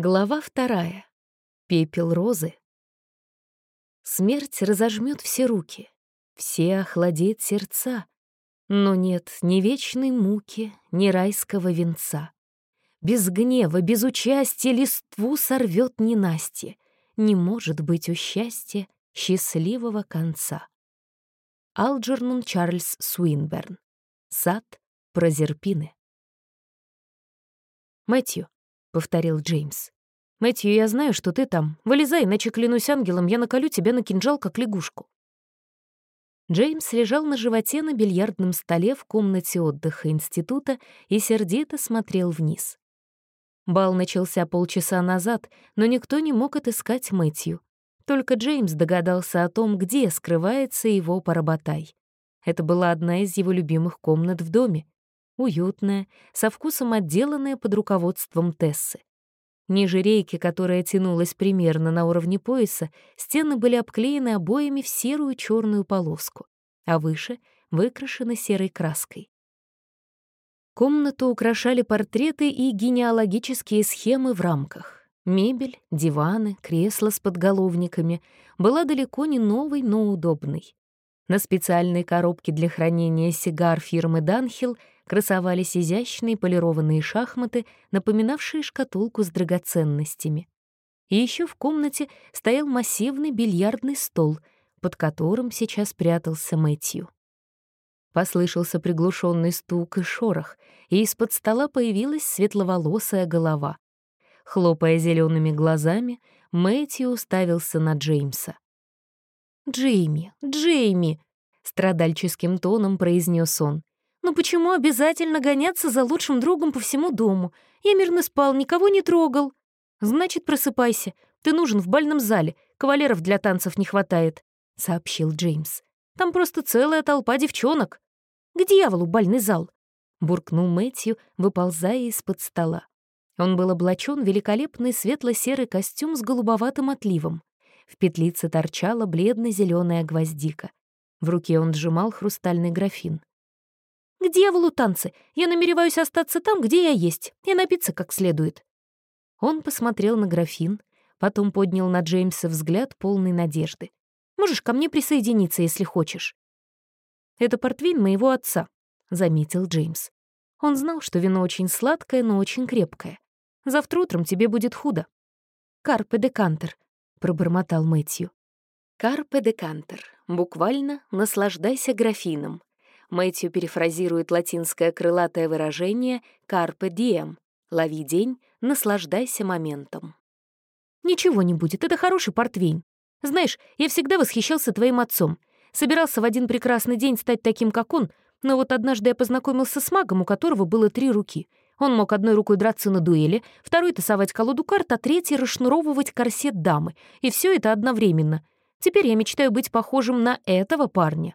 Глава вторая. Пепел розы. Смерть разожмет все руки, все охладеет сердца, но нет ни вечной муки, ни райского венца. Без гнева, без участия листву сорвет ненастье, не может быть у счастья счастливого конца. Алджернон Чарльз Суинберн. Сад Прозерпины. Мэтью, — повторил Джеймс. «Мэтью, я знаю, что ты там. Вылезай, иначе, клянусь ангелом, я наколю тебя на кинжал, как лягушку». Джеймс лежал на животе на бильярдном столе в комнате отдыха института и сердито смотрел вниз. Бал начался полчаса назад, но никто не мог отыскать Мэтью. Только Джеймс догадался о том, где скрывается его поработай. Это была одна из его любимых комнат в доме уютная, со вкусом отделанная под руководством Тессы. Ниже рейки, которая тянулась примерно на уровне пояса, стены были обклеены обоями в серую черную полоску, а выше — выкрашены серой краской. Комнату украшали портреты и генеалогические схемы в рамках. Мебель, диваны, кресла с подголовниками была далеко не новой, но удобной. На специальной коробке для хранения сигар фирмы «Данхилл» красовались изящные полированные шахматы, напоминавшие шкатулку с драгоценностями. И еще в комнате стоял массивный бильярдный стол, под которым сейчас прятался Мэтью. Послышался приглушенный стук и шорох, и из-под стола появилась светловолосая голова. Хлопая зелеными глазами, Мэтью уставился на Джеймса. «Джейми, Джейми!» — страдальческим тоном произнес он. Но почему обязательно гоняться за лучшим другом по всему дому? Я мирно спал, никого не трогал. Значит, просыпайся. Ты нужен в бальном зале. Кавалеров для танцев не хватает, — сообщил Джеймс. Там просто целая толпа девчонок. К дьяволу бальный зал! — буркнул Мэтью, выползая из-под стола. Он был облачен в великолепный светло-серый костюм с голубоватым отливом. В петлице торчала бледно-зеленая гвоздика. В руке он сжимал хрустальный графин. К дьяволу танцы! Я намереваюсь остаться там, где я есть, и напиться как следует». Он посмотрел на графин, потом поднял на Джеймса взгляд полный надежды. «Можешь ко мне присоединиться, если хочешь». «Это портвейн моего отца», — заметил Джеймс. Он знал, что вино очень сладкое, но очень крепкое. Завтра утром тебе будет худо. «Карпе де кантер», — пробормотал Мэтью. «Карпе де кантер» — буквально «наслаждайся графином», Мэтью перефразирует латинское крылатое выражение «carpe diem» — «лови день, наслаждайся моментом». «Ничего не будет, это хороший портвейн. Знаешь, я всегда восхищался твоим отцом. Собирался в один прекрасный день стать таким, как он, но вот однажды я познакомился с магом, у которого было три руки. Он мог одной рукой драться на дуэли, второй тасовать колоду карт, а третий расшнуровывать корсет дамы. И все это одновременно. Теперь я мечтаю быть похожим на этого парня.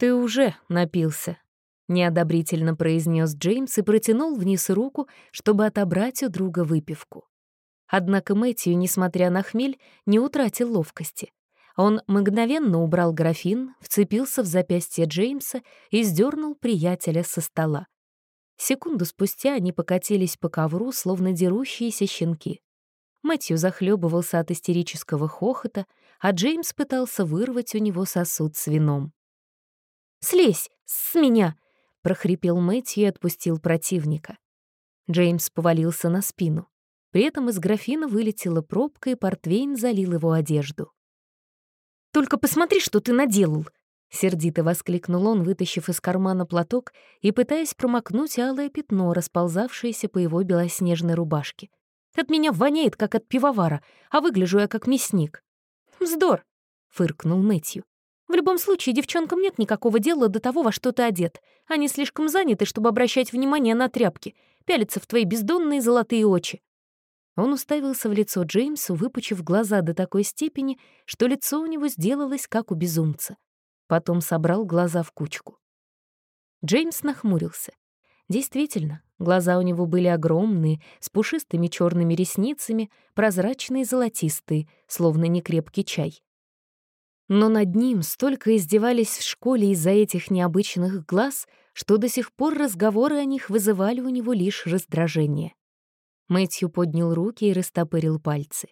«Ты уже напился», — неодобрительно произнес Джеймс и протянул вниз руку, чтобы отобрать у друга выпивку. Однако Мэтью, несмотря на хмель, не утратил ловкости. Он мгновенно убрал графин, вцепился в запястье Джеймса и сдернул приятеля со стола. Секунду спустя они покатились по ковру, словно дерущиеся щенки. Мэтью захлебывался от истерического хохота, а Джеймс пытался вырвать у него сосуд с вином. Слезь! С меня!» — прохрипел Мэтью и отпустил противника. Джеймс повалился на спину. При этом из графина вылетела пробка, и портвейн залил его одежду. «Только посмотри, что ты наделал!» — сердито воскликнул он, вытащив из кармана платок и пытаясь промокнуть алое пятно, расползавшееся по его белоснежной рубашке. «От меня воняет, как от пивовара, а выгляжу я как мясник». «Вздор!» — фыркнул Мэтью. В любом случае, девчонкам нет никакого дела до того, во что ты одет. Они слишком заняты, чтобы обращать внимание на тряпки, пялиться в твои бездонные золотые очи. Он уставился в лицо Джеймсу, выпучив глаза до такой степени, что лицо у него сделалось как у безумца. Потом собрал глаза в кучку. Джеймс нахмурился. Действительно, глаза у него были огромные, с пушистыми черными ресницами, прозрачные золотистые, словно некрепкий чай. Но над ним столько издевались в школе из-за этих необычных глаз, что до сих пор разговоры о них вызывали у него лишь раздражение. Мэтью поднял руки и растопырил пальцы.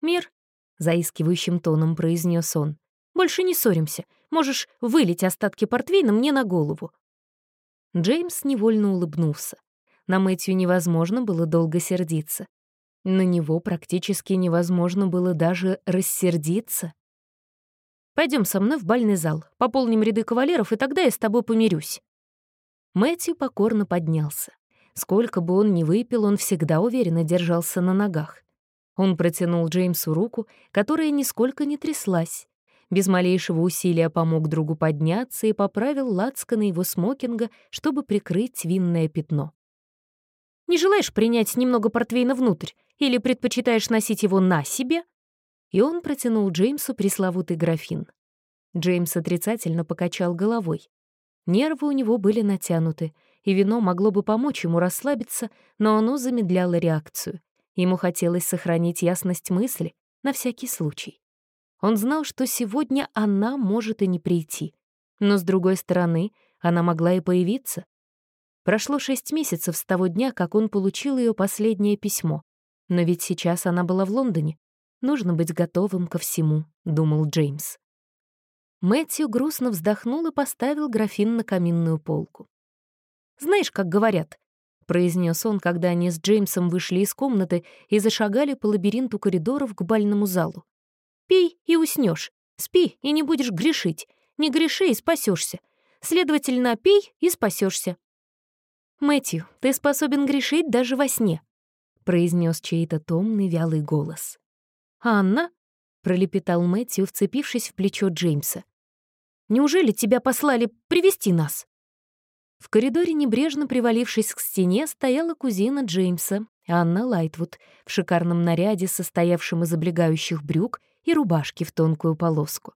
«Мир», — заискивающим тоном произнес он, — «больше не ссоримся. Можешь вылить остатки портвейна мне на голову». Джеймс невольно улыбнулся. На Мэтью невозможно было долго сердиться. На него практически невозможно было даже рассердиться. Пойдем со мной в бальный зал, пополним ряды кавалеров, и тогда я с тобой помирюсь». Мэтью покорно поднялся. Сколько бы он ни выпил, он всегда уверенно держался на ногах. Он протянул Джеймсу руку, которая нисколько не тряслась. Без малейшего усилия помог другу подняться и поправил лацко на его смокинга, чтобы прикрыть винное пятно. «Не желаешь принять немного портвейна внутрь? Или предпочитаешь носить его на себе?» И он протянул Джеймсу пресловутый графин. Джеймс отрицательно покачал головой. Нервы у него были натянуты, и вино могло бы помочь ему расслабиться, но оно замедляло реакцию. Ему хотелось сохранить ясность мысли на всякий случай. Он знал, что сегодня она может и не прийти. Но, с другой стороны, она могла и появиться. Прошло шесть месяцев с того дня, как он получил ее последнее письмо. Но ведь сейчас она была в Лондоне. Нужно быть готовым ко всему, — думал Джеймс. Мэтью грустно вздохнул и поставил графин на каминную полку. «Знаешь, как говорят», — произнес он, когда они с Джеймсом вышли из комнаты и зашагали по лабиринту коридоров к бальному залу. «Пей и уснешь. Спи и не будешь грешить. Не греши и спасешься. Следовательно, пей и спасешься. «Мэтью, ты способен грешить даже во сне», — произнес чей-то томный вялый голос. «Анна?» — пролепетал Мэтью, вцепившись в плечо Джеймса. «Неужели тебя послали привести нас?» В коридоре, небрежно привалившись к стене, стояла кузина Джеймса, Анна Лайтвуд, в шикарном наряде, состоявшем из облегающих брюк и рубашки в тонкую полоску.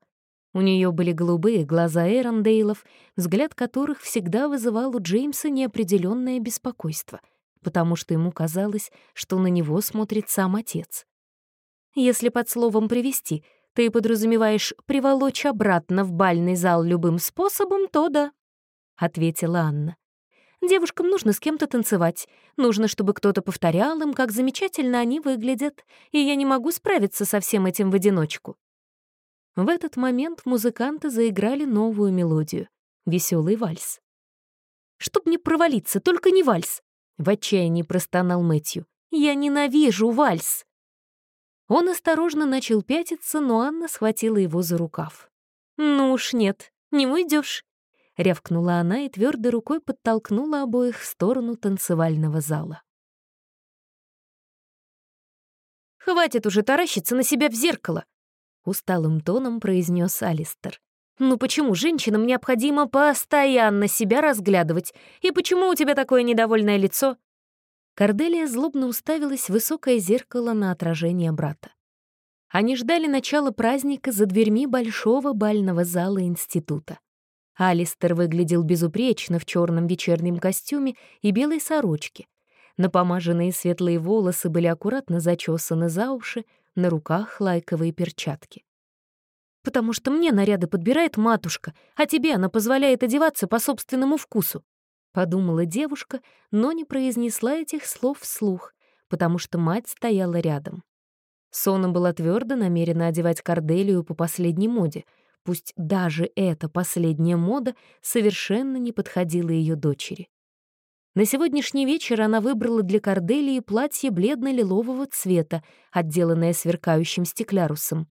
У нее были голубые глаза Эрондейлов, взгляд которых всегда вызывал у Джеймса неопределенное беспокойство, потому что ему казалось, что на него смотрит сам отец. Если под словом «привести» ты подразумеваешь «приволочь обратно в бальный зал любым способом», то да, — ответила Анна. Девушкам нужно с кем-то танцевать. Нужно, чтобы кто-то повторял им, как замечательно они выглядят, и я не могу справиться со всем этим в одиночку. В этот момент музыканты заиграли новую мелодию — веселый вальс. «Чтоб не провалиться, только не вальс!» — в отчаянии простонал Мэтью. «Я ненавижу вальс!» Он осторожно начал пятиться, но Анна схватила его за рукав. «Ну уж нет, не уйдешь, рявкнула она и твердой рукой подтолкнула обоих в сторону танцевального зала. «Хватит уже таращиться на себя в зеркало!» усталым тоном произнес Алистер. «Ну почему женщинам необходимо постоянно себя разглядывать? И почему у тебя такое недовольное лицо?» Корделия злобно уставилась в высокое зеркало на отражение брата. Они ждали начала праздника за дверьми большого бального зала института. Алистер выглядел безупречно в черном вечернем костюме и белой сорочке. Напомаженные светлые волосы были аккуратно зачесаны за уши, на руках лайковые перчатки. «Потому что мне наряды подбирает матушка, а тебе она позволяет одеваться по собственному вкусу», — подумала девушка, но не произнесла этих слов вслух, потому что мать стояла рядом. Сона была твердо намерена одевать Корделию по последней моде, пусть даже эта последняя мода совершенно не подходила ее дочери. На сегодняшний вечер она выбрала для Корделии платье бледно-лилового цвета, отделанное сверкающим стеклярусом.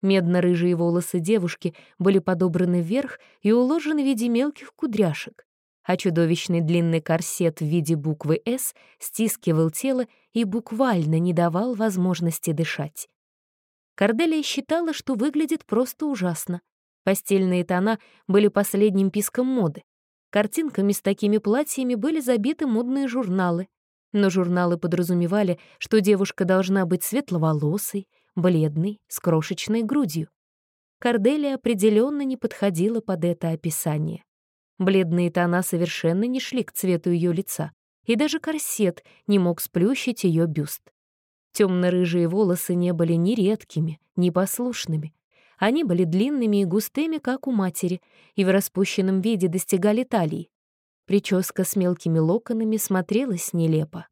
Медно-рыжие волосы девушки были подобраны вверх и уложены в виде мелких кудряшек, а чудовищный длинный корсет в виде буквы «С» стискивал тело и буквально не давал возможности дышать. Корделия считала, что выглядит просто ужасно. Постельные тона были последним писком моды. Картинками с такими платьями были забиты модные журналы. Но журналы подразумевали, что девушка должна быть светловолосой, бледной, с крошечной грудью. Корделия определенно не подходила под это описание. Бледные тона совершенно не шли к цвету ее лица, и даже корсет не мог сплющить ее бюст. Темно-рыжие волосы не были ни редкими, ни послушными. Они были длинными и густыми, как у матери, и в распущенном виде достигали талии. Прическа с мелкими локонами смотрелась нелепо.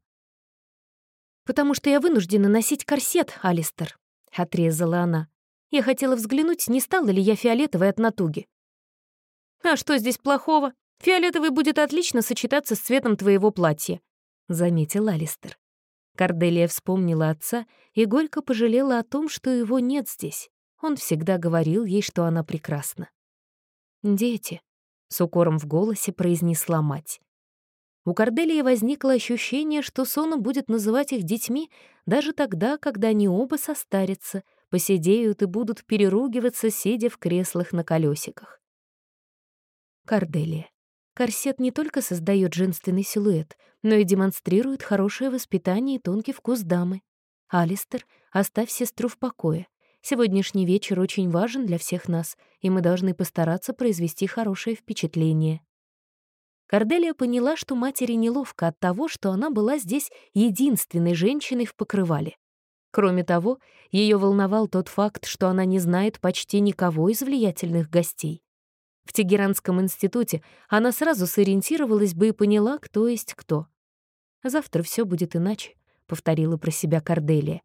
«Потому что я вынуждена носить корсет, Алистер», — отрезала она. «Я хотела взглянуть, не стала ли я фиолетовой от натуги». «А что здесь плохого? Фиолетовый будет отлично сочетаться с цветом твоего платья», — заметил Алистер. Корделия вспомнила отца и горько пожалела о том, что его нет здесь. Он всегда говорил ей, что она прекрасна. «Дети», — с укором в голосе произнесла мать. У Корделии возникло ощущение, что Сона будет называть их детьми даже тогда, когда они оба состарятся, посидеют и будут переругиваться, сидя в креслах на колесиках. Корделия. Корсет не только создает женственный силуэт, но и демонстрирует хорошее воспитание и тонкий вкус дамы. Алистер, оставь сестру в покое. Сегодняшний вечер очень важен для всех нас, и мы должны постараться произвести хорошее впечатление. Корделия поняла, что матери неловко от того, что она была здесь единственной женщиной в покрывале. Кроме того, ее волновал тот факт, что она не знает почти никого из влиятельных гостей. В Тегеранском институте она сразу сориентировалась бы и поняла, кто есть кто. «Завтра все будет иначе», — повторила про себя Корделия.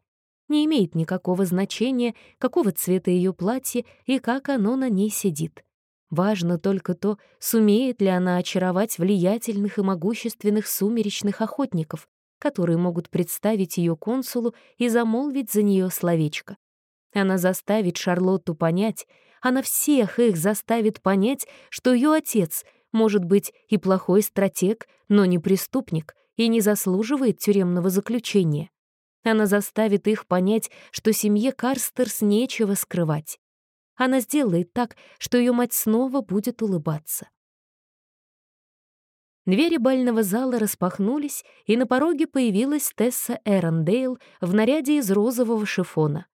«Не имеет никакого значения, какого цвета ее платье и как оно на ней сидит. Важно только то, сумеет ли она очаровать влиятельных и могущественных сумеречных охотников, которые могут представить ее консулу и замолвить за нее словечко. Она заставит Шарлотту понять, она всех их заставит понять, что ее отец может быть и плохой стратег, но не преступник и не заслуживает тюремного заключения. Она заставит их понять, что семье Карстерс нечего скрывать. Она сделает так, что ее мать снова будет улыбаться. Двери бального зала распахнулись, и на пороге появилась Тесса Эрондейл в наряде из розового шифона.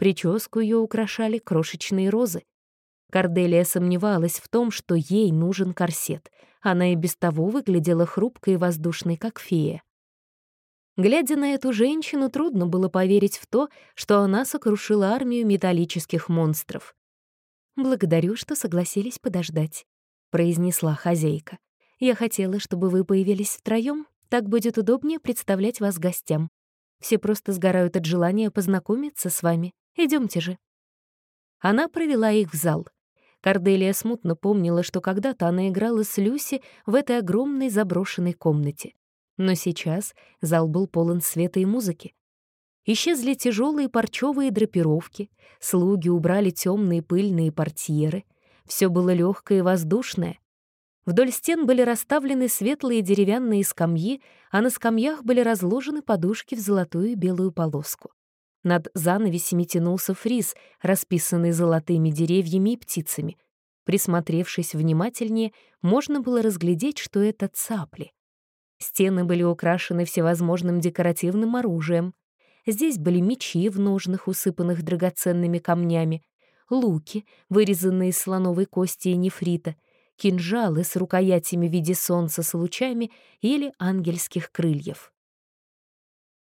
Прическу ее украшали крошечные розы. Корделия сомневалась в том, что ей нужен корсет. Она и без того выглядела хрупкой и воздушной, как фея. Глядя на эту женщину, трудно было поверить в то, что она сокрушила армию металлических монстров. «Благодарю, что согласились подождать», — произнесла хозяйка. «Я хотела, чтобы вы появились втроём. Так будет удобнее представлять вас гостям. Все просто сгорают от желания познакомиться с вами. Идемте же». Она провела их в зал. Корделия смутно помнила, что когда-то она играла с Люси в этой огромной заброшенной комнате. Но сейчас зал был полон света и музыки. Исчезли тяжелые парчевые драпировки, слуги убрали темные пыльные портьеры. Все было легкое и воздушное. Вдоль стен были расставлены светлые деревянные скамьи, а на скамьях были разложены подушки в золотую и белую полоску. Над занавесями тянулся фриз, расписанный золотыми деревьями и птицами. Присмотревшись внимательнее, можно было разглядеть, что это цапли. Стены были украшены всевозможным декоративным оружием. Здесь были мечи в ножнах, усыпанных драгоценными камнями, луки, вырезанные из слоновой кости и нефрита, кинжалы с рукоятями в виде солнца с лучами или ангельских крыльев.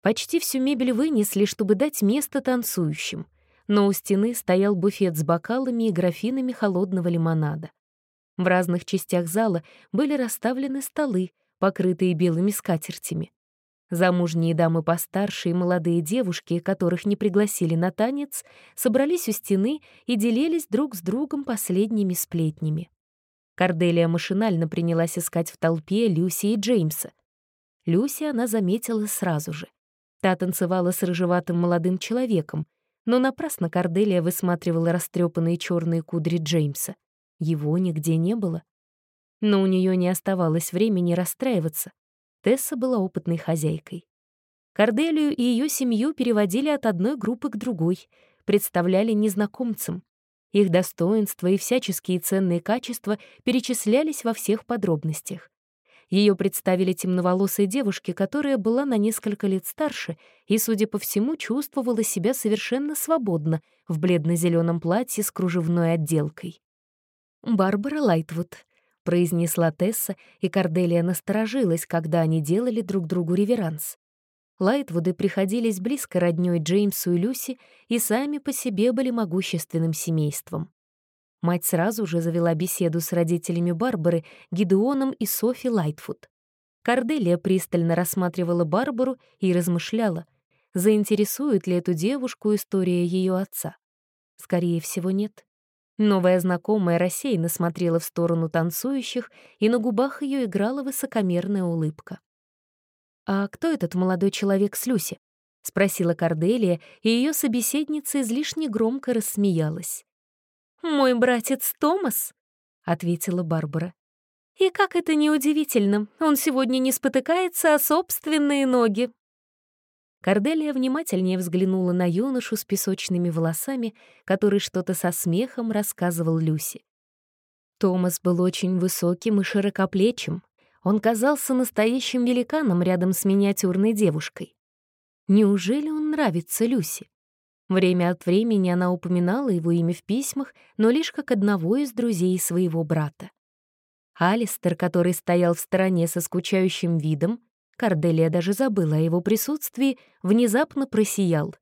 Почти всю мебель вынесли, чтобы дать место танцующим, но у стены стоял буфет с бокалами и графинами холодного лимонада. В разных частях зала были расставлены столы, покрытые белыми скатертями. Замужние дамы постарше и молодые девушки, которых не пригласили на танец, собрались у стены и делились друг с другом последними сплетнями. Корделия машинально принялась искать в толпе Люси и Джеймса. Люси она заметила сразу же. Та танцевала с рыжеватым молодым человеком, но напрасно Корделия высматривала растрепанные черные кудри Джеймса. Его нигде не было. Но у нее не оставалось времени расстраиваться. Тесса была опытной хозяйкой. Корделию и ее семью переводили от одной группы к другой, представляли незнакомцам. Их достоинства и всяческие ценные качества перечислялись во всех подробностях. Ее представили темноволосой девушке, которая была на несколько лет старше и, судя по всему, чувствовала себя совершенно свободно в бледно-зеленом платье с кружевной отделкой. Барбара Лайтвуд, произнесла Тесса, и Корделия насторожилась, когда они делали друг другу реверанс. Лайтвуды приходились близко роднёй Джеймсу и Люси и сами по себе были могущественным семейством. Мать сразу же завела беседу с родителями Барбары, Гидеоном и Софи Лайтфуд. Корделия пристально рассматривала Барбару и размышляла, заинтересует ли эту девушку история ее отца. Скорее всего, нет. Новая знакомая рассеянно смотрела в сторону танцующих, и на губах ее играла высокомерная улыбка. «А кто этот молодой человек с Люси?» — спросила Корделия, и ее собеседница излишне громко рассмеялась. «Мой братец Томас», — ответила Барбара. «И как это неудивительно, он сегодня не спотыкается о собственные ноги». Корделия внимательнее взглянула на юношу с песочными волосами, который что-то со смехом рассказывал Люси. Томас был очень высоким и широкоплечим. Он казался настоящим великаном рядом с миниатюрной девушкой. Неужели он нравится Люси? Время от времени она упоминала его имя в письмах, но лишь как одного из друзей своего брата. Алистер, который стоял в стороне со скучающим видом, Корделия даже забыла о его присутствии, внезапно просиял.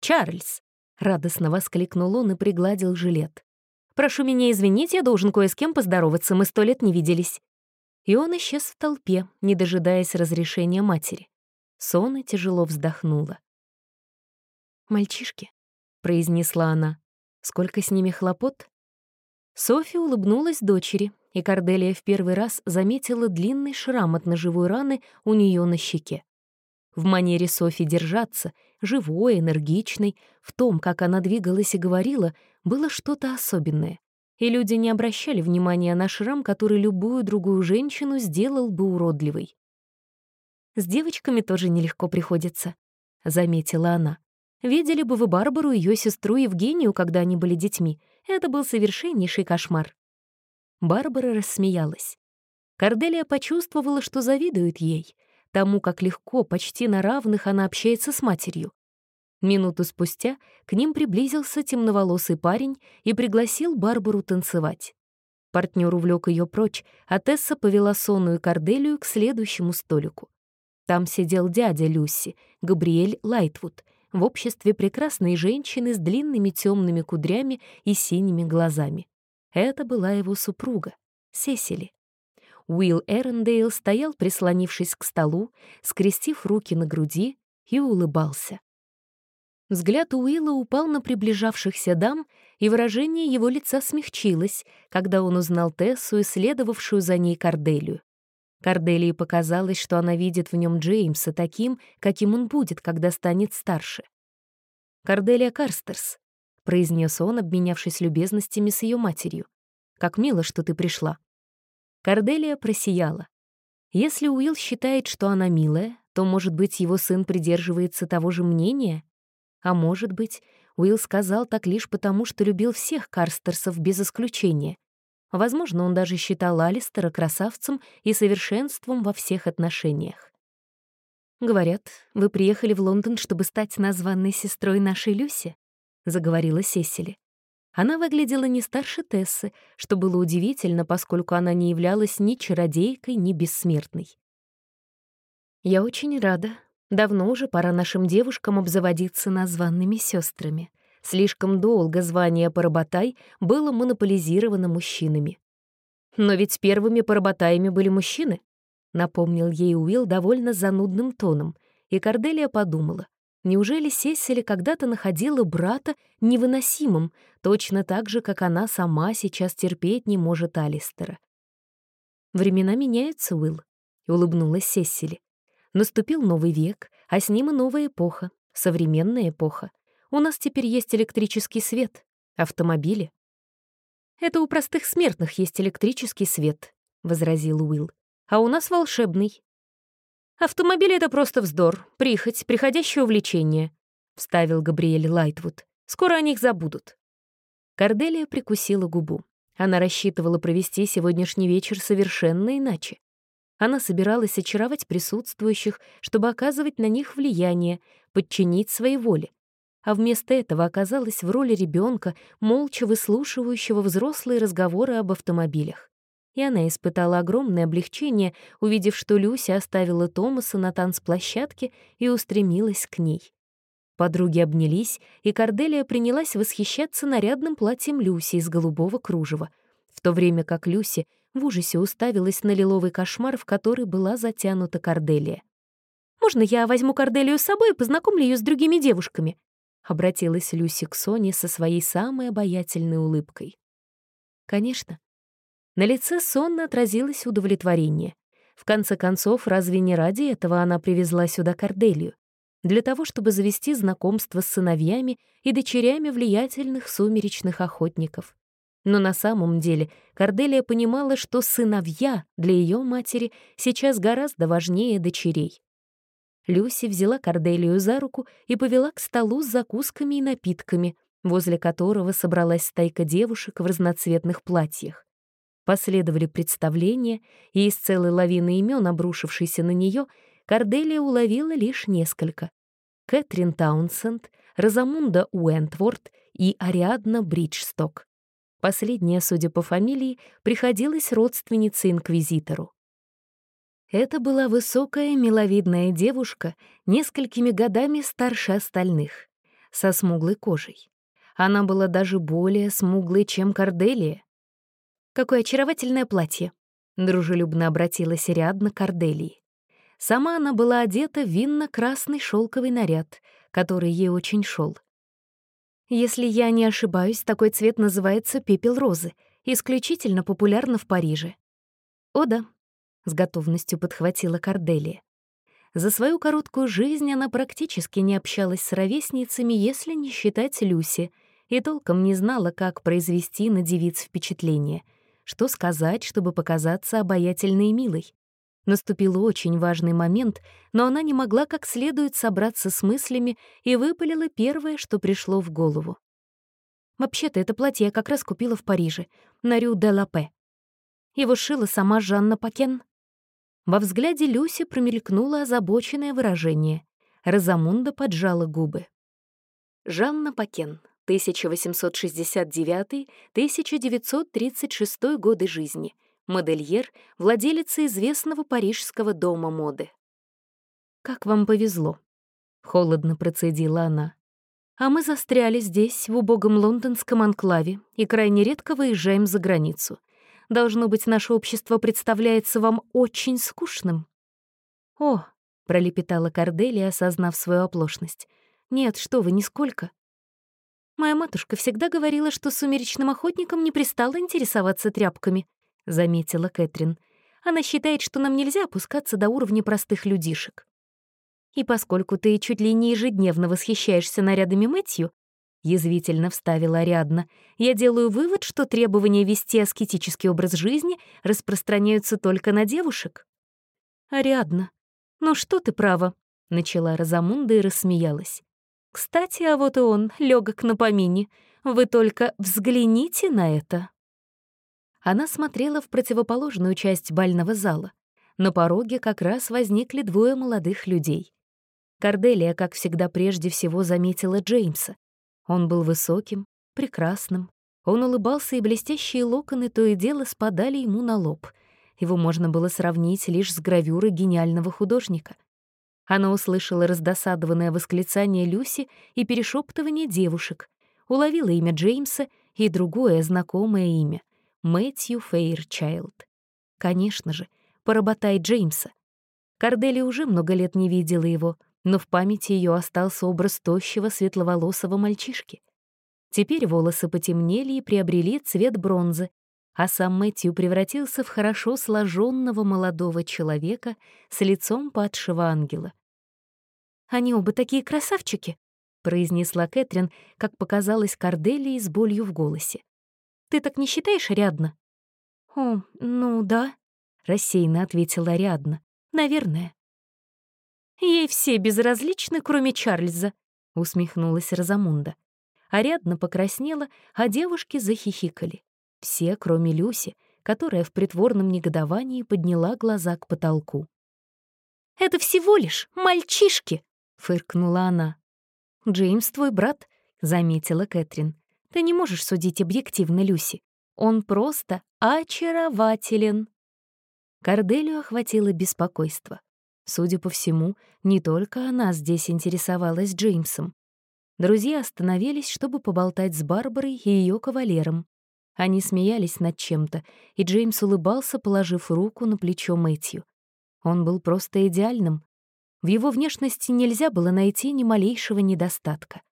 «Чарльз!» — радостно воскликнул он и пригладил жилет. «Прошу меня извинить, я должен кое с кем поздороваться, мы сто лет не виделись». И он исчез в толпе, не дожидаясь разрешения матери. Сона тяжело вздохнула. «Мальчишки», — произнесла она, — «сколько с ними хлопот?» Софья улыбнулась дочери, и Корделия в первый раз заметила длинный шрам от ножевой раны у нее на щеке. В манере Софи держаться, живой, энергичной, в том, как она двигалась и говорила, было что-то особенное. И люди не обращали внимания на шрам, который любую другую женщину сделал бы уродливой. «С девочками тоже нелегко приходится», — заметила она. «Видели бы вы Барбару и ее сестру Евгению, когда они были детьми. Это был совершеннейший кошмар. Барбара рассмеялась. Корделия почувствовала, что завидует ей, тому, как легко, почти на равных она общается с матерью. Минуту спустя к ним приблизился темноволосый парень и пригласил Барбару танцевать. Партнер увлек ее прочь, а Тесса повела сонную Корделию к следующему столику. Там сидел дядя Люси, Габриэль Лайтвуд, в обществе прекрасной женщины с длинными темными кудрями и синими глазами. Это была его супруга, Сесили. Уилл Эрендейл стоял, прислонившись к столу, скрестив руки на груди и улыбался. Взгляд Уилла упал на приближавшихся дам, и выражение его лица смягчилось, когда он узнал Тессу и следовавшую за ней Корделию. Корделии показалось, что она видит в нем Джеймса таким, каким он будет, когда станет старше. «Корделия Карстерс», — произнес он, обменявшись любезностями с ее матерью. «Как мило, что ты пришла». Корделия просияла. Если Уилл считает, что она милая, то, может быть, его сын придерживается того же мнения? А может быть, Уилл сказал так лишь потому, что любил всех Карстерсов без исключения. Возможно, он даже считал Алистера красавцем и совершенством во всех отношениях. «Говорят, вы приехали в Лондон, чтобы стать названной сестрой нашей Люси?» — заговорила Сесили. Она выглядела не старше Тессы, что было удивительно, поскольку она не являлась ни чародейкой, ни бессмертной. «Я очень рада. Давно уже пора нашим девушкам обзаводиться названными сестрами. Слишком долго звание «поработай» было монополизировано мужчинами. Но ведь первыми поработаями были мужчины, напомнил ей Уилл довольно занудным тоном, и Корделия подумала, Неужели Сесили когда-то находила брата невыносимым, точно так же, как она сама сейчас терпеть не может Алистера? «Времена меняются, Уилл», — улыбнулась Сесили. «Наступил новый век, а с ним и новая эпоха, современная эпоха. У нас теперь есть электрический свет, автомобили». «Это у простых смертных есть электрический свет», — возразил Уилл. «А у нас волшебный. «Автомобиль — это просто вздор, прихоть, приходящее увлечение», — вставил Габриэль Лайтвуд. «Скоро о них забудут». Корделия прикусила губу. Она рассчитывала провести сегодняшний вечер совершенно иначе. Она собиралась очаровать присутствующих, чтобы оказывать на них влияние, подчинить своей воле. А вместо этого оказалась в роли ребенка, молча выслушивающего взрослые разговоры об автомобилях и она испытала огромное облегчение, увидев, что Люся оставила Томаса на танцплощадке и устремилась к ней. Подруги обнялись, и Корделия принялась восхищаться нарядным платьем Люси из голубого кружева, в то время как Люси в ужасе уставилась на лиловый кошмар, в который была затянута Корделия. Можно я возьму Корделию с собой и познакомлю ее с другими девушками?» — обратилась Люси к Соне со своей самой обаятельной улыбкой. «Конечно». На лице сонно отразилось удовлетворение. В конце концов, разве не ради этого она привезла сюда Корделию? Для того, чтобы завести знакомство с сыновьями и дочерями влиятельных сумеречных охотников. Но на самом деле Корделия понимала, что сыновья для ее матери сейчас гораздо важнее дочерей. Люси взяла Корделию за руку и повела к столу с закусками и напитками, возле которого собралась стайка девушек в разноцветных платьях. Последовали представления, и из целой лавины имен, обрушившейся на нее, Корделия уловила лишь несколько. Кэтрин Таунсенд, Розамунда Уэнтворд и Ариадна Бриджсток. Последняя, судя по фамилии, приходилась родственницей инквизитору. Это была высокая, миловидная девушка, несколькими годами старше остальных, со смуглой кожей. Она была даже более смуглой, чем Корделия. «Какое очаровательное платье!» — дружелюбно обратилась Ариадна к Корделии. Сама она была одета в винно-красный шелковый наряд, который ей очень шел. Если я не ошибаюсь, такой цвет называется пепел розы, исключительно популярна в Париже. О да, с готовностью подхватила Корделия. За свою короткую жизнь она практически не общалась с ровесницами, если не считать Люси, и толком не знала, как произвести на девиц впечатление, что сказать, чтобы показаться обаятельной и милой. Наступил очень важный момент, но она не могла как следует собраться с мыслями и выпалила первое, что пришло в голову. «Вообще-то это платье я как раз купила в Париже, на Рю де Лапе. Его шила сама Жанна Пакен». Во взгляде Люси промелькнуло озабоченное выражение. Розамунда поджала губы. Жанна Пакен, 1869-1936 годы жизни — модельер, владелица известного парижского дома моды. «Как вам повезло», — холодно процедила она. «А мы застряли здесь, в убогом лондонском анклаве, и крайне редко выезжаем за границу. Должно быть, наше общество представляется вам очень скучным». «О», — пролепетала Корделия, осознав свою оплошность. «Нет, что вы, нисколько. Моя матушка всегда говорила, что сумеречным охотникам не пристало интересоваться тряпками, — заметила Кэтрин. «Она считает, что нам нельзя опускаться до уровня простых людишек». «И поскольку ты чуть ли не ежедневно восхищаешься нарядами Мэтью», — язвительно вставила Ариадна, «я делаю вывод, что требования вести аскетический образ жизни распространяются только на девушек». «Ариадна, ну что ты права», — начала Розамунда и рассмеялась. «Кстати, а вот и он, легок на помине. Вы только взгляните на это». Она смотрела в противоположную часть бального зала. На пороге как раз возникли двое молодых людей. Корделия, как всегда, прежде всего заметила Джеймса. Он был высоким, прекрасным. Он улыбался, и блестящие локоны то и дело спадали ему на лоб. Его можно было сравнить лишь с гравюрой гениального художника. Она услышала раздосадованное восклицание Люси и перешептывание девушек, уловила имя Джеймса и другое знакомое имя — Мэтью Фейрчайлд. Конечно же, поработай Джеймса. Кардели уже много лет не видела его, но в памяти ее остался образ тощего светловолосого мальчишки. Теперь волосы потемнели и приобрели цвет бронзы, а сам Мэтью превратился в хорошо сложенного молодого человека с лицом падшего ангела. «Они оба такие красавчики», — произнесла Кэтрин, как показалось Корделии с болью в голосе. Ты так не считаешь, Ариадна?» «О, ну да», — рассеянно ответила Ариадна. «Наверное». «Ей все безразличны, кроме Чарльза», — усмехнулась Розамунда. Ариадна покраснела, а девушки захихикали. Все, кроме Люси, которая в притворном негодовании подняла глаза к потолку. «Это всего лишь мальчишки!» — фыркнула она. «Джеймс твой брат», — заметила Кэтрин. Ты не можешь судить объективно, Люси. Он просто очарователен. Корделию охватило беспокойство. Судя по всему, не только она здесь интересовалась Джеймсом. Друзья остановились, чтобы поболтать с Барбарой и ее кавалером. Они смеялись над чем-то, и Джеймс улыбался, положив руку на плечо Мэтью. Он был просто идеальным. В его внешности нельзя было найти ни малейшего недостатка.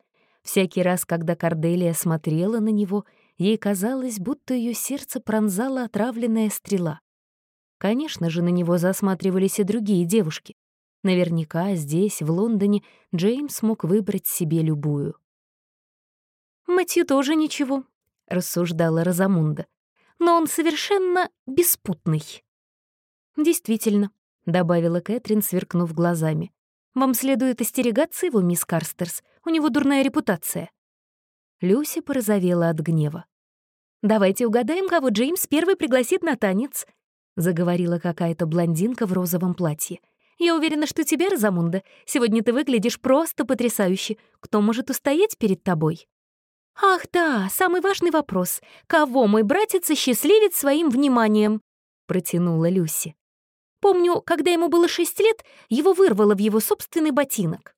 Всякий раз, когда Корделия смотрела на него, ей казалось, будто ее сердце пронзала отравленная стрела. Конечно же, на него засматривались и другие девушки. Наверняка здесь, в Лондоне, Джеймс мог выбрать себе любую. «Мэтью тоже ничего», — рассуждала Розамунда. «Но он совершенно беспутный». «Действительно», — добавила Кэтрин, сверкнув глазами. «Вам следует остерегаться его, мисс Карстерс. У него дурная репутация». Люси порозовела от гнева. «Давайте угадаем, кого Джеймс первый пригласит на танец», — заговорила какая-то блондинка в розовом платье. «Я уверена, что тебе, Розамунда, сегодня ты выглядишь просто потрясающе. Кто может устоять перед тобой?» «Ах да, самый важный вопрос. Кого мой братец осчастливит своим вниманием?» — протянула Люси. Помню, когда ему было шесть лет, его вырвало в его собственный ботинок.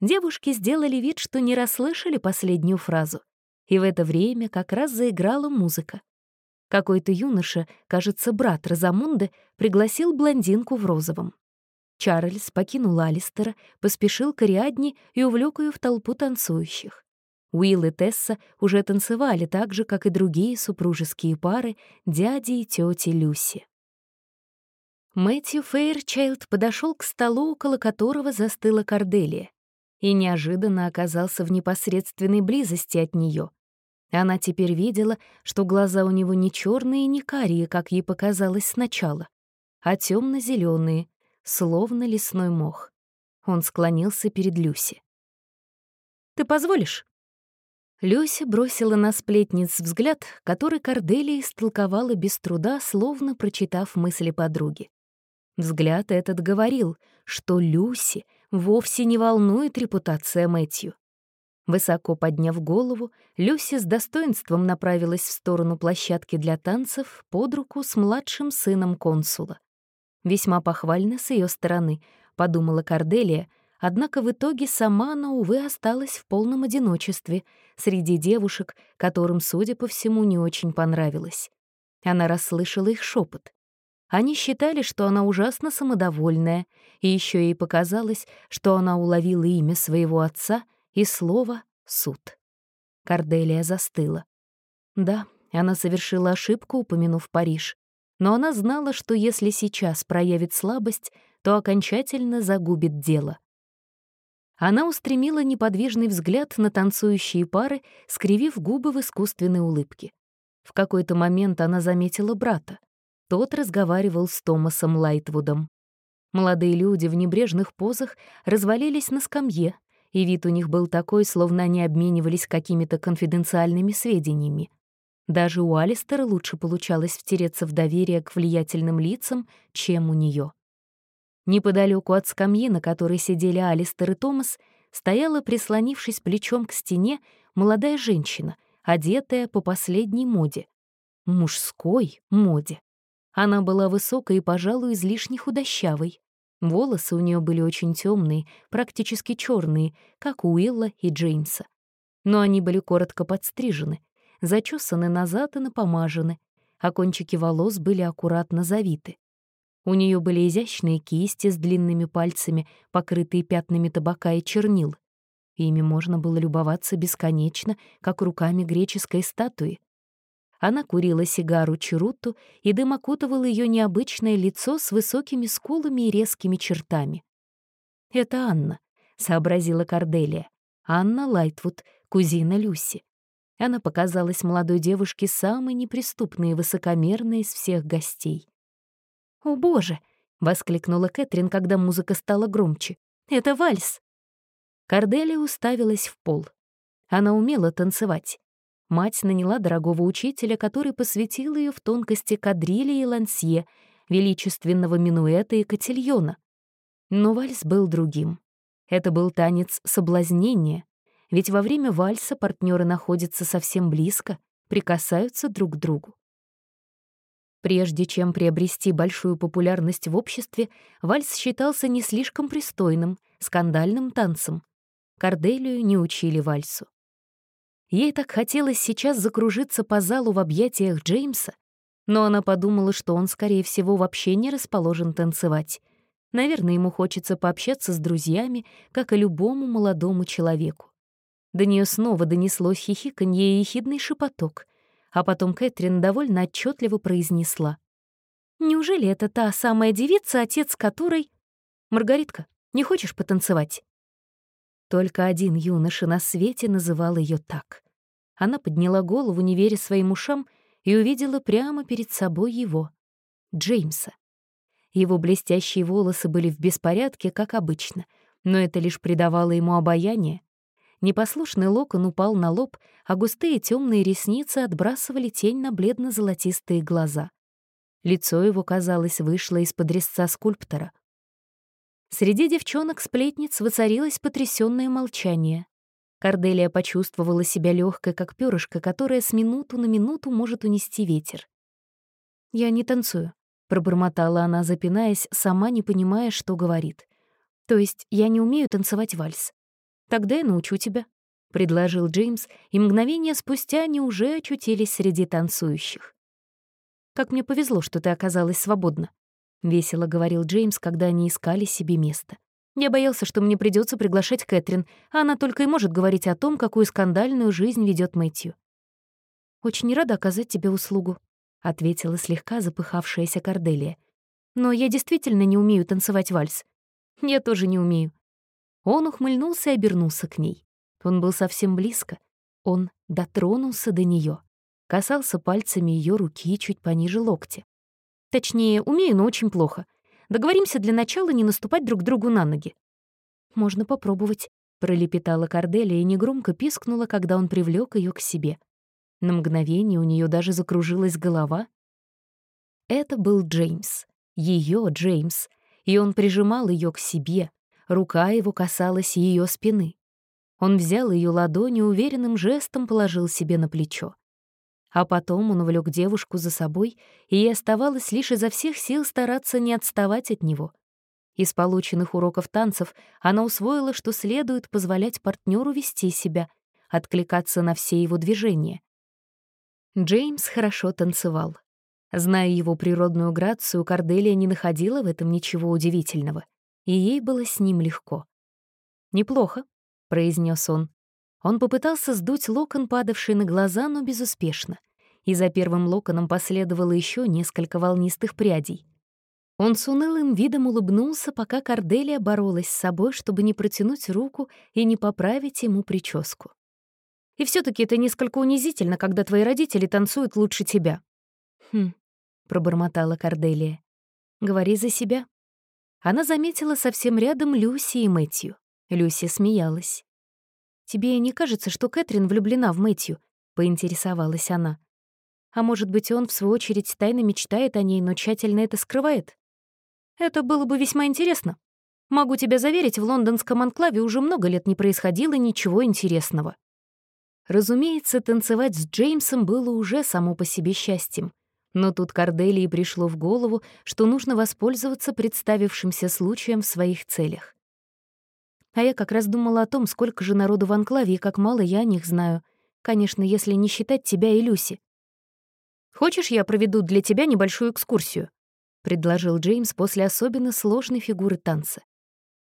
Девушки сделали вид, что не расслышали последнюю фразу. И в это время как раз заиграла музыка. Какой-то юноша, кажется, брат Розамунды, пригласил блондинку в розовом. Чарльз покинул Алистера, поспешил к Ариадне и увлек ее в толпу танцующих. Уилл и Тесса уже танцевали так же, как и другие супружеские пары дяди и тети Люси. Мэтью Фейрчайлд подошел к столу, около которого застыла Корделия, и неожиданно оказался в непосредственной близости от нее. Она теперь видела, что глаза у него не черные и не карие, как ей показалось сначала, а темно зеленые словно лесной мох. Он склонился перед Люси. «Ты позволишь?» Люси бросила на сплетниц взгляд, который Корделия истолковала без труда, словно прочитав мысли подруги. Взгляд этот говорил, что Люси вовсе не волнует репутация Мэтью. Высоко подняв голову, Люси с достоинством направилась в сторону площадки для танцев под руку с младшим сыном консула. Весьма похвально с ее стороны, подумала Корделия, однако в итоге сама она, увы, осталась в полном одиночестве среди девушек, которым, судя по всему, не очень понравилось. Она расслышала их шепот. Они считали, что она ужасно самодовольная, и еще ей показалось, что она уловила имя своего отца и слово «суд». Корделия застыла. Да, она совершила ошибку, упомянув Париж, но она знала, что если сейчас проявит слабость, то окончательно загубит дело. Она устремила неподвижный взгляд на танцующие пары, скривив губы в искусственной улыбке. В какой-то момент она заметила брата. Тот разговаривал с Томасом Лайтвудом. Молодые люди в небрежных позах развалились на скамье, и вид у них был такой, словно они обменивались какими-то конфиденциальными сведениями. Даже у Алистера лучше получалось втереться в доверие к влиятельным лицам, чем у нее. Неподалеку от скамьи, на которой сидели Алистер и Томас, стояла, прислонившись плечом к стене, молодая женщина, одетая по последней моде. Мужской моде. Она была высокой и, пожалуй, излишне худощавой. Волосы у нее были очень темные, практически черные, как у Уилла и Джеймса. Но они были коротко подстрижены, зачесаны назад и напомажены, а кончики волос были аккуратно завиты. У нее были изящные кисти с длинными пальцами, покрытые пятнами табака и чернил. Ими можно было любоваться бесконечно, как руками греческой статуи. Она курила сигару Чаруту, и дым окутывал ее необычное лицо с высокими скулами и резкими чертами. «Это Анна», — сообразила Корделия. «Анна Лайтвуд, кузина Люси». Она показалась молодой девушке самой неприступной и высокомерной из всех гостей. «О, боже!» — воскликнула Кэтрин, когда музыка стала громче. «Это вальс!» Корделия уставилась в пол. Она умела танцевать. Мать наняла дорогого учителя, который посвятил ее в тонкости кадрили и лансье, величественного минуэта и котельона. Но вальс был другим. Это был танец соблазнения, ведь во время вальса партнеры находятся совсем близко, прикасаются друг к другу. Прежде чем приобрести большую популярность в обществе, вальс считался не слишком пристойным, скандальным танцем. Корделию не учили вальсу. Ей так хотелось сейчас закружиться по залу в объятиях Джеймса, но она подумала, что он, скорее всего, вообще не расположен танцевать. Наверное, ему хочется пообщаться с друзьями, как и любому молодому человеку. До нее снова донеслось хихиканье и ехидный шепоток, а потом Кэтрин довольно отчетливо произнесла. «Неужели это та самая девица, отец которой...» «Маргаритка, не хочешь потанцевать?» Только один юноша на свете называл ее так. Она подняла голову, не веря своим ушам, и увидела прямо перед собой его, Джеймса. Его блестящие волосы были в беспорядке, как обычно, но это лишь придавало ему обаяние. Непослушный локон упал на лоб, а густые темные ресницы отбрасывали тень на бледно-золотистые глаза. Лицо его, казалось, вышло из-под резца скульптора. Среди девчонок-сплетниц воцарилось потрясённое молчание. Корделия почувствовала себя легкой, как перышко, которое с минуту на минуту может унести ветер. «Я не танцую», — пробормотала она, запинаясь, сама не понимая, что говорит. «То есть я не умею танцевать вальс. Тогда я научу тебя», — предложил Джеймс, и мгновение спустя они уже очутились среди танцующих. «Как мне повезло, что ты оказалась свободна», — весело говорил Джеймс, когда они искали себе место. «Я боялся, что мне придется приглашать Кэтрин, а она только и может говорить о том, какую скандальную жизнь ведет Мэтью». «Очень рада оказать тебе услугу», — ответила слегка запыхавшаяся Корделия. «Но я действительно не умею танцевать вальс. Я тоже не умею». Он ухмыльнулся и обернулся к ней. Он был совсем близко. Он дотронулся до нее, касался пальцами ее руки чуть пониже локтя. Точнее, умею, но очень плохо. Договоримся для начала не наступать друг другу на ноги. «Можно попробовать», — пролепетала Корделия и негромко пискнула, когда он привлек ее к себе. На мгновение у нее даже закружилась голова. Это был Джеймс, ее Джеймс, и он прижимал ее к себе, рука его касалась ее спины. Он взял ее ладонь и уверенным жестом положил себе на плечо. А потом он увлек девушку за собой, и ей оставалось лишь изо всех сил стараться не отставать от него. Из полученных уроков танцев она усвоила, что следует позволять партнеру вести себя, откликаться на все его движения. Джеймс хорошо танцевал. Зная его природную грацию, Корделия не находила в этом ничего удивительного, и ей было с ним легко. «Неплохо», — произнес он. Он попытался сдуть локон, падавший на глаза, но безуспешно. И за первым локоном последовало еще несколько волнистых прядей. Он с унылым видом улыбнулся, пока Корделия боролась с собой, чтобы не протянуть руку и не поправить ему прическу. «И все таки это несколько унизительно, когда твои родители танцуют лучше тебя». «Хм», — пробормотала Корделия. «Говори за себя». Она заметила совсем рядом Люси и Мэтью. Люси смеялась. «Тебе не кажется, что Кэтрин влюблена в Мэтью?» — поинтересовалась она. «А может быть, он, в свою очередь, тайно мечтает о ней, но тщательно это скрывает?» «Это было бы весьма интересно. Могу тебя заверить, в лондонском анклаве уже много лет не происходило ничего интересного». Разумеется, танцевать с Джеймсом было уже само по себе счастьем. Но тут Корделии пришло в голову, что нужно воспользоваться представившимся случаем в своих целях. А я как раз думала о том, сколько же народу в Анклаве и как мало я о них знаю. Конечно, если не считать тебя и Люси. «Хочешь, я проведу для тебя небольшую экскурсию?» — предложил Джеймс после особенно сложной фигуры танца.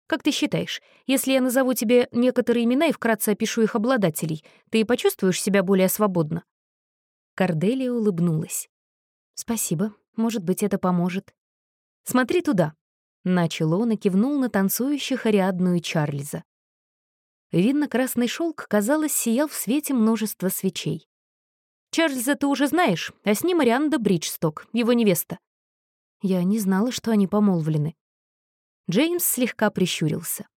«Как ты считаешь, если я назову тебе некоторые имена и вкратце опишу их обладателей, ты почувствуешь себя более свободно?» Корделия улыбнулась. «Спасибо. Может быть, это поможет». «Смотри туда», Начал он и кивнул на танцующих Ариадну Чарльза. Винно-красный шелк, казалось, сиял в свете множества свечей. «Чарльза ты уже знаешь, а с ним Арианда Бриджсток, его невеста». Я не знала, что они помолвлены. Джеймс слегка прищурился.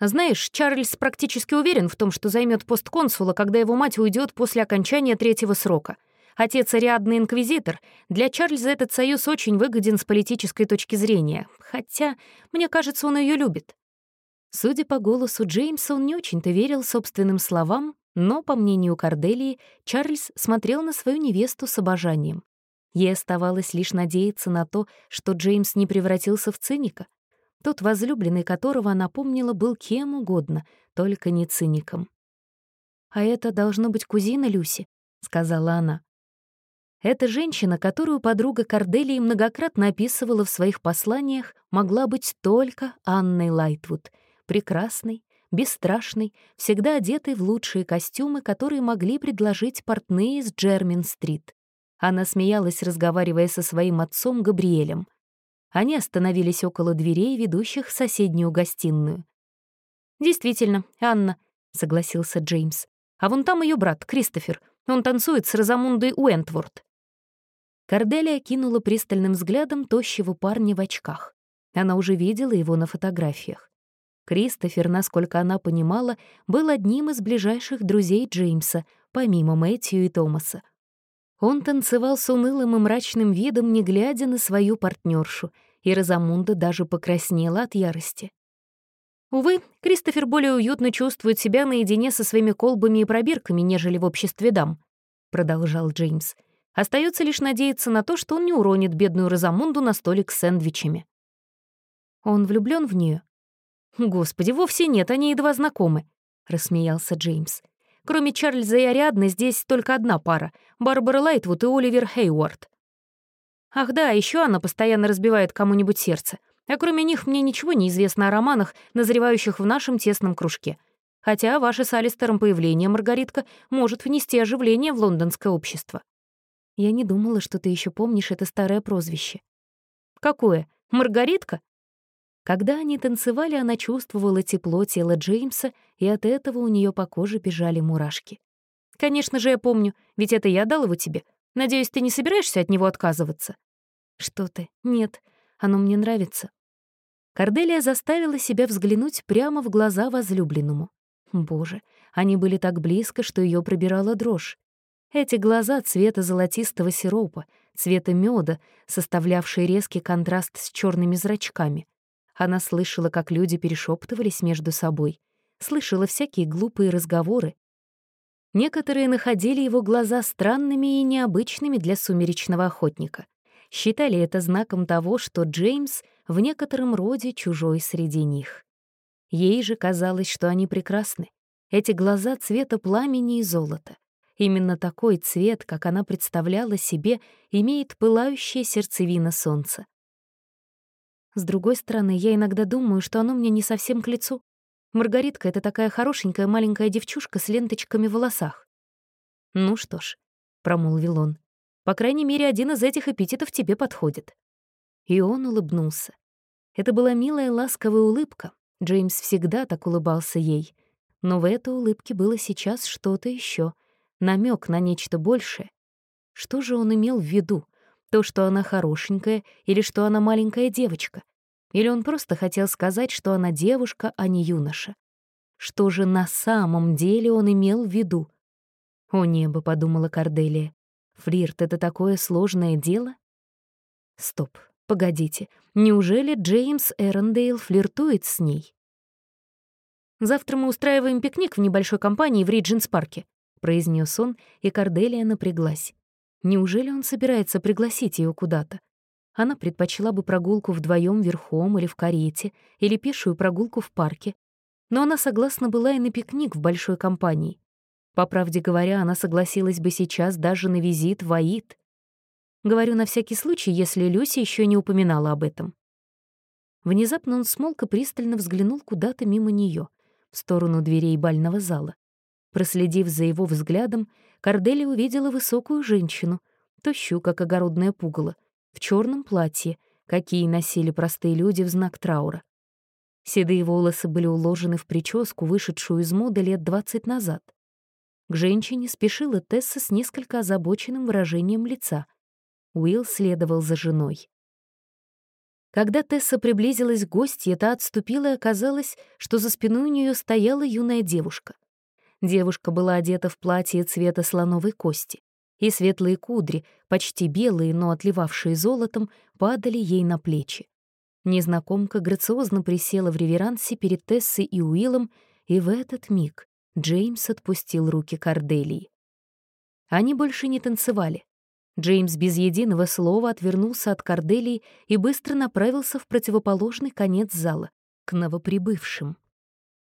«Знаешь, Чарльз практически уверен в том, что займет пост консула, когда его мать уйдет после окончания третьего срока — Отец Ариадный инквизитор. Для Чарльза этот союз очень выгоден с политической точки зрения. Хотя, мне кажется, он ее любит. Судя по голосу Джеймса, он не очень-то верил собственным словам, но, по мнению Корделии, Чарльз смотрел на свою невесту с обожанием. Ей оставалось лишь надеяться на то, что Джеймс не превратился в циника. Тот возлюбленный, которого она помнила, был кем угодно, только не циником. «А это должно быть кузина Люси», — сказала она. Эта женщина, которую подруга Корделии многократно описывала в своих посланиях, могла быть только Анной Лайтвуд, прекрасной, бесстрашной, всегда одетой в лучшие костюмы, которые могли предложить портные с Джермин-стрит. Она смеялась, разговаривая со своим отцом Габриэлем. Они остановились около дверей, ведущих в соседнюю гостиную. «Действительно, Анна», — согласился Джеймс. «А вон там ее брат, Кристофер. Он танцует с Розамундой Уэнтворд». Корделия кинула пристальным взглядом тощего парня в очках. Она уже видела его на фотографиях. Кристофер, насколько она понимала, был одним из ближайших друзей Джеймса, помимо Мэтью и Томаса. Он танцевал с унылым и мрачным видом, не глядя на свою партнершу, и Розамунда даже покраснела от ярости. Увы, Кристофер более уютно чувствует себя наедине со своими колбами и пробирками, нежели в обществе дам, — продолжал Джеймс. Остается лишь надеяться на то, что он не уронит бедную Розамунду на столик с сэндвичами. Он влюблен в нее. «Господи, вовсе нет, они едва знакомы», — рассмеялся Джеймс. «Кроме Чарльза и Ариадны здесь только одна пара — Барбара Лайтвуд и Оливер Хейуард. Ах да, еще она постоянно разбивает кому-нибудь сердце. А кроме них мне ничего не известно о романах, назревающих в нашем тесном кружке. Хотя ваше с Алистером появление, Маргаритка, может внести оживление в лондонское общество. Я не думала, что ты еще помнишь это старое прозвище. Какое? Маргаритка? Когда они танцевали, она чувствовала тепло тела Джеймса, и от этого у нее по коже бежали мурашки. «Конечно же, я помню, ведь это я дал его тебе. Надеюсь, ты не собираешься от него отказываться?» «Что ты? Нет, оно мне нравится». Корделия заставила себя взглянуть прямо в глаза возлюбленному. Боже, они были так близко, что ее пробирала дрожь. Эти глаза цвета золотистого сиропа, цвета меда, составлявшие резкий контраст с черными зрачками. Она слышала, как люди перешептывались между собой, слышала всякие глупые разговоры. Некоторые находили его глаза странными и необычными для сумеречного охотника. Считали это знаком того, что Джеймс в некотором роде чужой среди них. Ей же казалось, что они прекрасны. Эти глаза цвета пламени и золота. Именно такой цвет, как она представляла себе, имеет пылающая сердцевина солнца. С другой стороны, я иногда думаю, что оно мне не совсем к лицу. Маргаритка — это такая хорошенькая маленькая девчушка с ленточками в волосах. «Ну что ж», — промолвил он, — «по крайней мере, один из этих эпитетов тебе подходит». И он улыбнулся. Это была милая ласковая улыбка. Джеймс всегда так улыбался ей. Но в этой улыбке было сейчас что-то еще, намек на нечто большее. Что же он имел в виду? То, что она хорошенькая, или что она маленькая девочка? Или он просто хотел сказать, что она девушка, а не юноша? Что же на самом деле он имел в виду? «О небо», — подумала Корделия, — «флирт — это такое сложное дело?» Стоп, погодите, неужели Джеймс Эрондейл флиртует с ней? «Завтра мы устраиваем пикник в небольшой компании в Риджентс-парке», — произнес он, и Корделия напряглась. Неужели он собирается пригласить ее куда-то? Она предпочла бы прогулку вдвоем верхом или в карете, или пешую прогулку в парке. Но она согласна была и на пикник в большой компании. По правде говоря, она согласилась бы сейчас даже на визит в Аид. Говорю на всякий случай, если Люси еще не упоминала об этом. Внезапно он смолк и пристально взглянул куда-то мимо нее, в сторону дверей бального зала. Проследив за его взглядом, Кордели увидела высокую женщину, тощую, как огородное пугало, в черном платье, какие носили простые люди в знак траура. Седые волосы были уложены в прическу, вышедшую из моды лет двадцать назад. К женщине спешила Тесса с несколько озабоченным выражением лица. Уилл следовал за женой. Когда Тесса приблизилась к гостье, та отступила, и оказалось, что за спиной у нее стояла юная девушка. Девушка была одета в платье цвета слоновой кости, и светлые кудри, почти белые, но отливавшие золотом, падали ей на плечи. Незнакомка грациозно присела в реверансе перед Тессой и Уиллом, и в этот миг Джеймс отпустил руки Корделии. Они больше не танцевали. Джеймс без единого слова отвернулся от Корделии и быстро направился в противоположный конец зала, к новоприбывшим.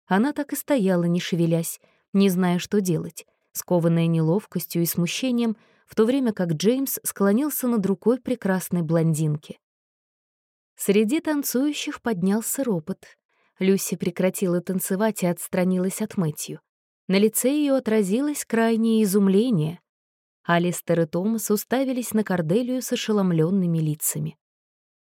Она так и стояла, не шевелясь, не зная, что делать. Скованная неловкостью и смущением, в то время как Джеймс склонился над рукой прекрасной блондинки. Среди танцующих поднялся ропот. Люси прекратила танцевать и отстранилась от Мэтью. На лице ее отразилось крайнее изумление. Алистер и Томас уставились на Корделию с ошеломленными лицами.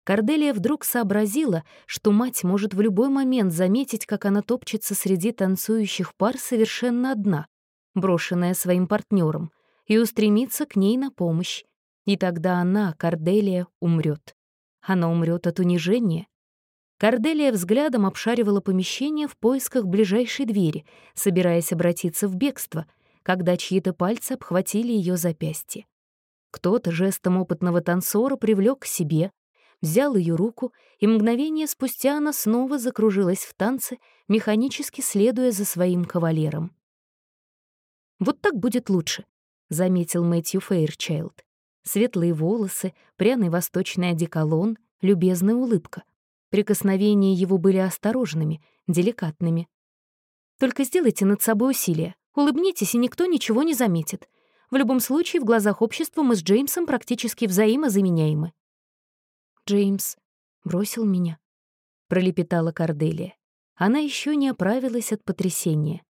Корделия вдруг сообразила, что мать может в любой момент заметить, как она топчется среди танцующих пар совершенно одна, брошенная своим партнером, и устремиться к ней на помощь. И тогда она, Корделия, умрет. Она умрет от унижения. Корделия взглядом обшаривала помещение в поисках ближайшей двери, собираясь обратиться в бегство, когда чьи-то пальцы обхватили ее запястье. Кто-то жестом опытного танцора привлек к себе, взял ее руку, и мгновение спустя она снова закружилась в танце, механически следуя за своим кавалером. «Вот так будет лучше», — заметил Мэтью Фейрчайлд. Светлые волосы, пряный восточный одеколон, любезная улыбка. Прикосновения его были осторожными, деликатными. «Только сделайте над собой усилие. Улыбнитесь, и никто ничего не заметит. В любом случае, в глазах общества мы с Джеймсом практически взаимозаменяемы». Джеймс бросил меня, пролепетала Корделия. Она еще не оправилась от потрясения.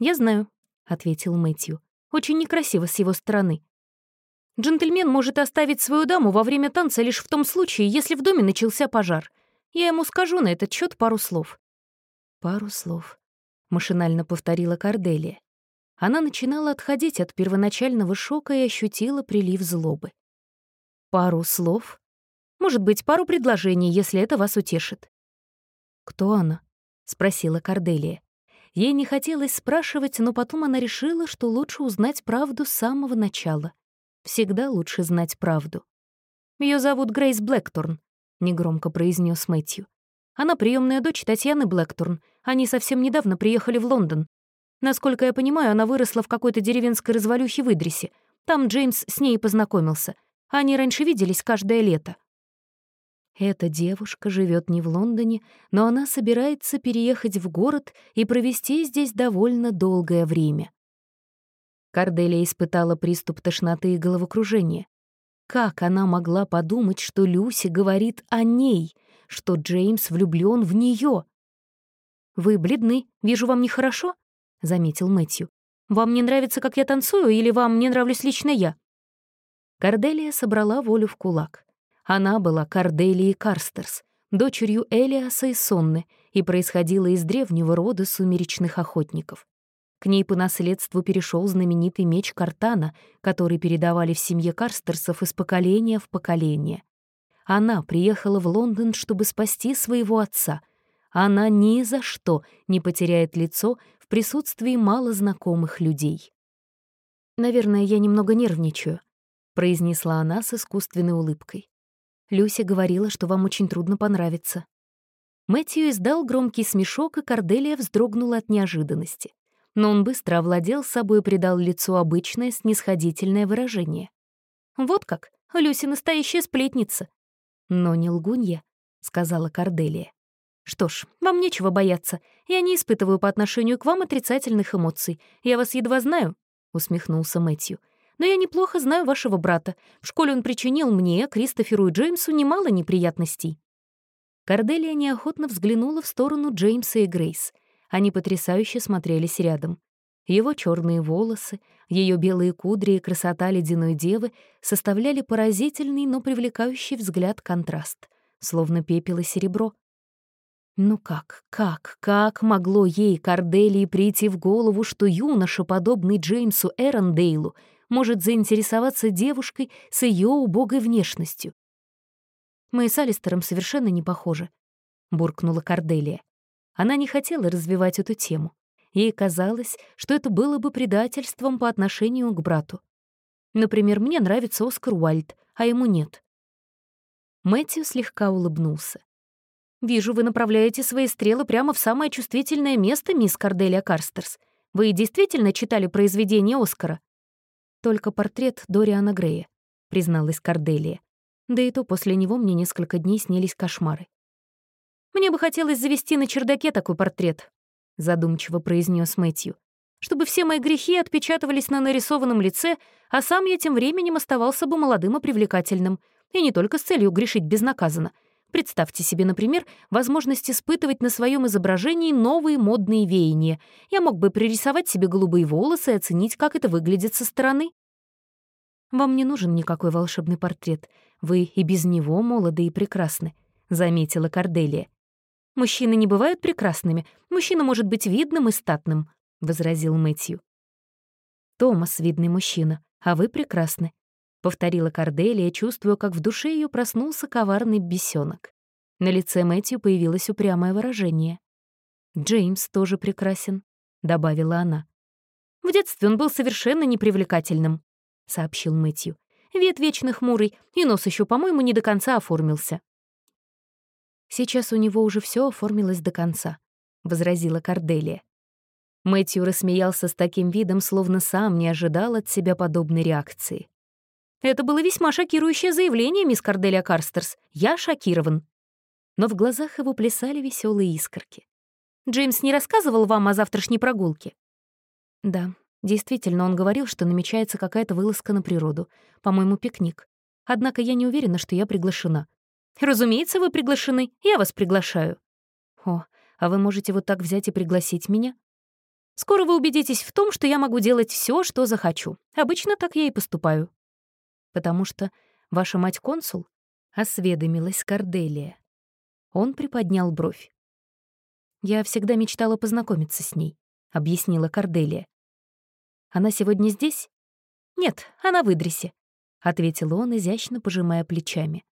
«Я знаю», — ответил Мэтью. «Очень некрасиво с его стороны. Джентльмен может оставить свою даму во время танца лишь в том случае, если в доме начался пожар. Я ему скажу на этот счет пару слов». «Пару слов», — машинально повторила Корделия. Она начинала отходить от первоначального шока и ощутила прилив злобы. «Пару слов?» Может быть, пару предложений, если это вас утешит». «Кто она?» — спросила Корделия. Ей не хотелось спрашивать, но потом она решила, что лучше узнать правду с самого начала. Всегда лучше знать правду. Ее зовут Грейс Блэкторн», — негромко произнес Мэтью. «Она приемная дочь Татьяны Блэкторн. Они совсем недавно приехали в Лондон. Насколько я понимаю, она выросла в какой-то деревенской развалюхе в Идрисе. Там Джеймс с ней познакомился. Они раньше виделись каждое лето. Эта девушка живет не в Лондоне, но она собирается переехать в город и провести здесь довольно долгое время. Карделия испытала приступ тошноты и головокружения. Как она могла подумать, что Люси говорит о ней, что Джеймс влюблён в неё? «Вы бледны, вижу, вам нехорошо?» — заметил Мэтью. «Вам не нравится, как я танцую, или вам не нравлюсь лично я?» Карделия собрала волю в кулак. Она была Корделией Карстерс, дочерью Элиаса и Сонны, и происходила из древнего рода сумеречных охотников. К ней по наследству перешел знаменитый меч Картана, который передавали в семье Карстерсов из поколения в поколение. Она приехала в Лондон, чтобы спасти своего отца. Она ни за что не потеряет лицо в присутствии малознакомых людей. «Наверное, я немного нервничаю», — произнесла она с искусственной улыбкой. Люся говорила, что вам очень трудно понравиться». Мэтью издал громкий смешок, и Корделия вздрогнула от неожиданности. Но он быстро овладел собой и придал лицу обычное снисходительное выражение. «Вот как? Люси настоящая сплетница». «Но не лгунья», — сказала Корделия. «Что ж, вам нечего бояться. Я не испытываю по отношению к вам отрицательных эмоций. Я вас едва знаю», — усмехнулся Мэтью но я неплохо знаю вашего брата. В школе он причинил мне, Кристоферу и Джеймсу немало неприятностей». Корделия неохотно взглянула в сторону Джеймса и Грейс. Они потрясающе смотрелись рядом. Его черные волосы, ее белые кудри и красота ледяной девы составляли поразительный, но привлекающий взгляд контраст, словно пепел и серебро. Ну как, как, как могло ей, Корделии, прийти в голову, что юноша, подобный Джеймсу Эрондейлу, может заинтересоваться девушкой с ее убогой внешностью. «Мы с Алистером совершенно не похожи», — буркнула Корделия. Она не хотела развивать эту тему. Ей казалось, что это было бы предательством по отношению к брату. Например, мне нравится Оскар Уальд, а ему нет. Мэтью слегка улыбнулся. «Вижу, вы направляете свои стрелы прямо в самое чувствительное место, мисс Корделия Карстерс. Вы действительно читали произведение Оскара?» «Только портрет Дориана Грея», — призналась Корделия. Да и то после него мне несколько дней снились кошмары. «Мне бы хотелось завести на чердаке такой портрет», — задумчиво произнес Мэтью. чтобы все мои грехи отпечатывались на нарисованном лице, а сам я тем временем оставался бы молодым и привлекательным. И не только с целью грешить безнаказанно. Представьте себе, например, возможность испытывать на своем изображении новые модные веяния. Я мог бы пририсовать себе голубые волосы и оценить, как это выглядит со стороны. «Вам не нужен никакой волшебный портрет. Вы и без него молоды и прекрасны», — заметила Корделия. «Мужчины не бывают прекрасными. Мужчина может быть видным и статным», — возразил Мэтью. «Томас — видный мужчина, а вы прекрасны», — повторила Корделия, чувствуя, как в душе ее проснулся коварный бесенок. На лице Мэтью появилось упрямое выражение. «Джеймс тоже прекрасен», — добавила она. «В детстве он был совершенно непривлекательным», — сообщил Мэтью. «Вид вечно хмурый, и нос еще, по-моему, не до конца оформился». «Сейчас у него уже все оформилось до конца», — возразила Корделия. Мэтью рассмеялся с таким видом, словно сам не ожидал от себя подобной реакции. «Это было весьма шокирующее заявление, мисс Корделия Карстерс. Я шокирован». Но в глазах его плясали веселые искорки. «Джеймс не рассказывал вам о завтрашней прогулке?» «Да, действительно, он говорил, что намечается какая-то вылазка на природу. По-моему, пикник. Однако я не уверена, что я приглашена. «Разумеется, вы приглашены. Я вас приглашаю». «О, а вы можете вот так взять и пригласить меня?» «Скоро вы убедитесь в том, что я могу делать все, что захочу. Обычно так я и поступаю». «Потому что ваша мать консул?» — осведомилась Корделия. Он приподнял бровь. «Я всегда мечтала познакомиться с ней», — объяснила Корделия. «Она сегодня здесь?» «Нет, она в Идресе», — ответил он, изящно пожимая плечами.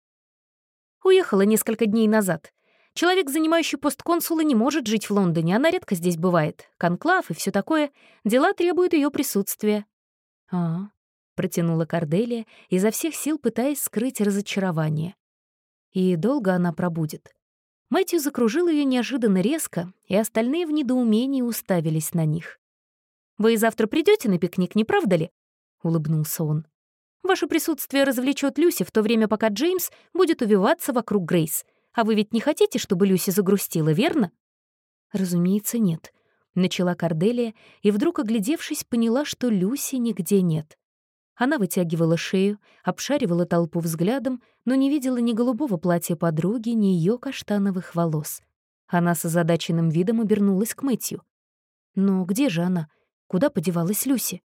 Уехала несколько дней назад. Человек, занимающий пост консула, не может жить в Лондоне, она редко здесь бывает. Конклав и все такое. Дела требуют ее присутствия. А, протянула Корделия, изо всех сил пытаясь скрыть разочарование. И долго она пробудет. Мэтью закружил ее неожиданно резко, и остальные в недоумении уставились на них. «Вы завтра придете на пикник, не правда ли?» — улыбнулся он. Ваше присутствие развлечет Люси в то время, пока Джеймс будет увиваться вокруг Грейс. А вы ведь не хотите, чтобы Люси загрустила, верно?» «Разумеется, нет», — начала Корделия, и вдруг, оглядевшись, поняла, что Люси нигде нет. Она вытягивала шею, обшаривала толпу взглядом, но не видела ни голубого платья подруги, ни ее каштановых волос. Она с озадаченным видом обернулась к Мэтью. «Но где же она? Куда подевалась Люси?»